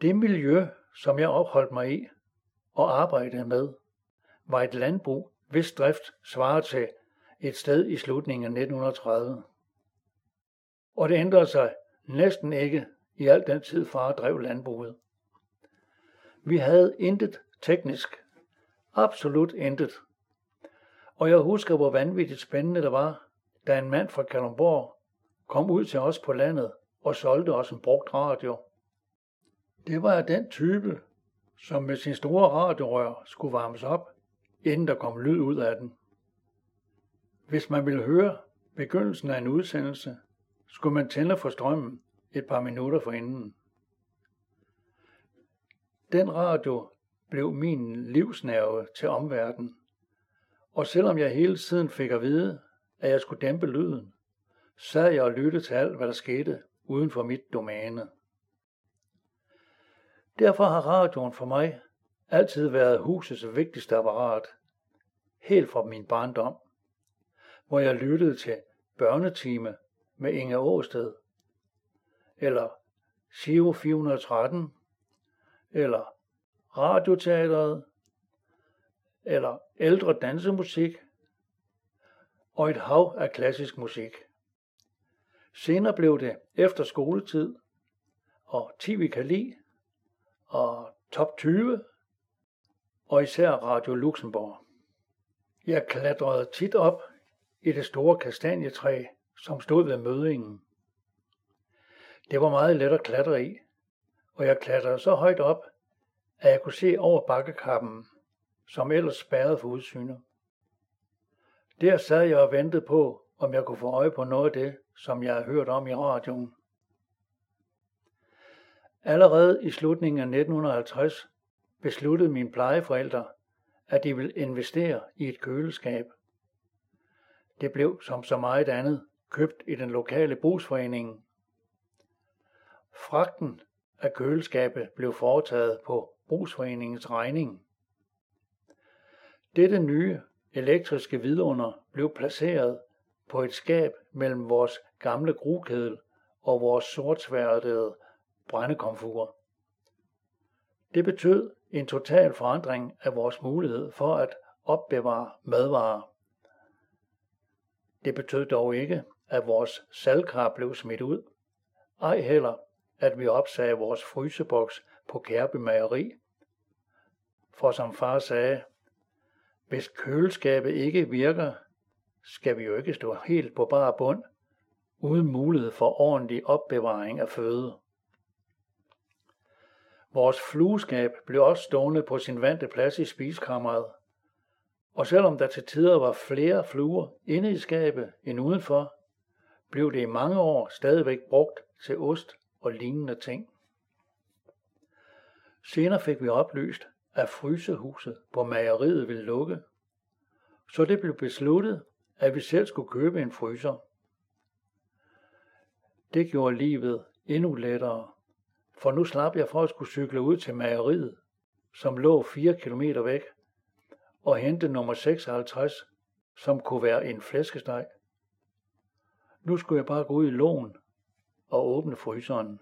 Det miljø, som jeg opholdt mig i og arbejdede med, var et landbrug, hvis drift svarede til et sted i slutningen af 1930. Og det ændrede sig næsten ikke i al den tid far drev landbruget. Vi havde intet teknisk. Absolut intet. Og jeg husker, hvor vanvittigt spændende det var, da en mand fra Kalundborg kom ud til os på landet og solgte os en brugt radio. Det var den type, som med sin store radiorør skulle varmes op, inden der kom lyd ud af den. Hvis man ville høre begyndelsen af en udsendelse, skulle man tænde for strømmen et par minutter forinden. Den radio blev min livsnerve til omverdenen. Og selvom jeg hele tiden fik at vide, at jeg skulle dæmpe lyden, sad jeg og lyttede til alt, hvad der skete uden for mit domæne. Derfor har radioen for mig altid været husets vigtigste apparat, helt fra min barndom, hvor jeg lyttede til børnetime med Inge Åsted, eller Giro 413, eller Radioteateret, eller ældre dansemusik, og et hav af klassisk musik. Senere blev det efter skoletid, og TV kan lide, og Top 20, og især Radio Luxembourg. Jeg klatrede tit op i det store kastanjetræ, som stod ved mødingen. Det var meget let at klatre i, og jeg klatrede så højt op, at jeg kunne se over bakkekappen, som ellers spærrede for udsynet. Der sad jeg og ventede på, om jeg kunne få øje på noget af det, som jeg havde hørt om i radioen. Allerede i slutningen af 1950 besluttede mine plejeforældre, at de ville investere i et køleskab. Det blev som så meget andet købt i den lokale brugsforening. Fragten af køleskabet blev foretaget på brugsforeningens regning. Dette nye elektriske vidunder blev placeret på et skab mellem vores gamle grukedel og vores sortsværdede brændekomfur. Det betød en total forandring af vores mulighed for at opbevare madvarer. Det betød dog ikke, at vores salgkar blev smidt ud. Ej heller, at vi opsagde vores fryseboks på Kærby Mageri. For som far sagde, hvis køleskabet ikke virker, skal vi jo ikke stå helt på bar bund, uden mulighed for ordentlig opbevaring af føde. Vores flueskab blev også stående på sin vante plads i spiskammeret, og selvom der til tider var flere fluer inde i skabet end udenfor, blev det i mange år stadigvæk brugt til ost og lignende ting. Senere fik vi oplyst, at frysehuset på mageriet ville lukke, så det blev besluttet, at vi selv skulle købe en fryser. Det gjorde livet endnu lettere, for nu slap jeg for at skulle cykle ud til mejeriet, som lå 4 km væk, og hente nummer 56, som kunne være en flæskesteg. Nu skulle jeg bare gå ud i lån og åbne fryseren.